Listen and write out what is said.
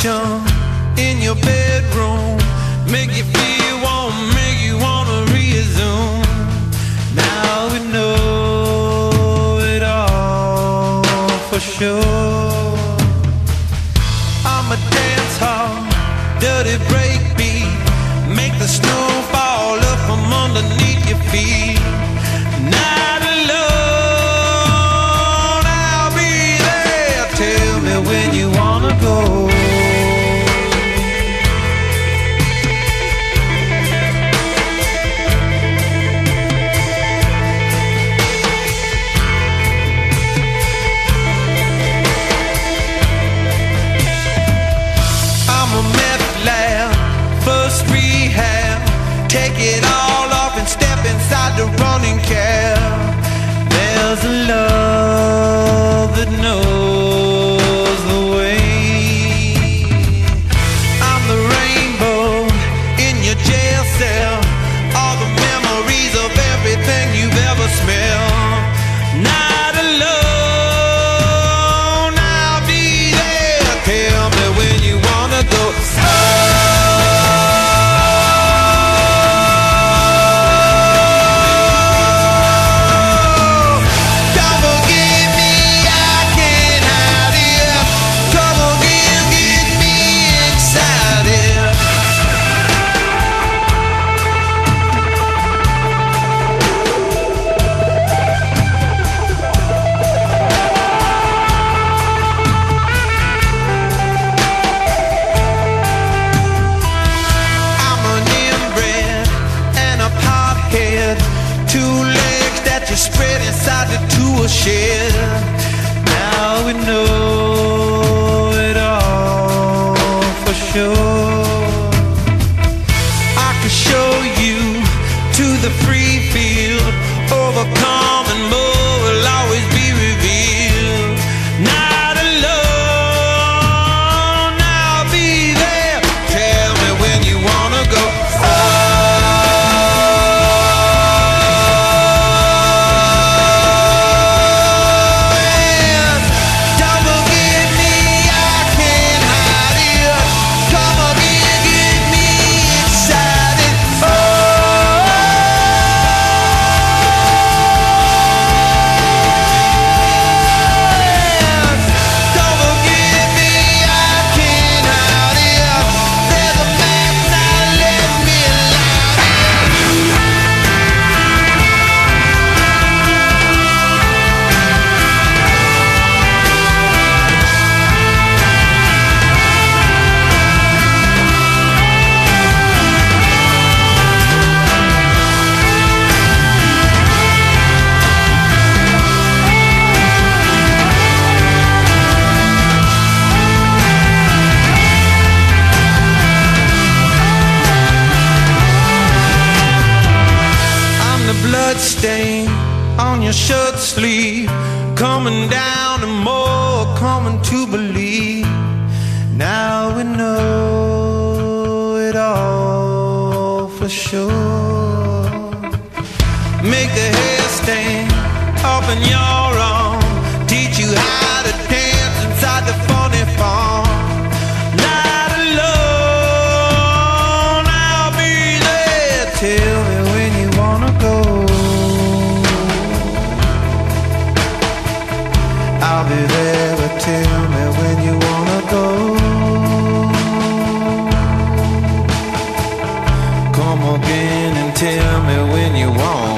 station in your bedroom. Make you feel warm, make you wanna resume. Now we know it all for sure. I'm a dance hall, dirty break beat. Make the snow fall up from underneath your feet. Not the the tool shed. Now we know it all for sure. I could show you to the free field. Overcome and more will always blood stain on your shirt sleeve. Coming down and more coming to believe. Now we know it all for sure. Make the hair stand up in your arm teach you how to Tell me when you wanna go. Come again and tell me when you want.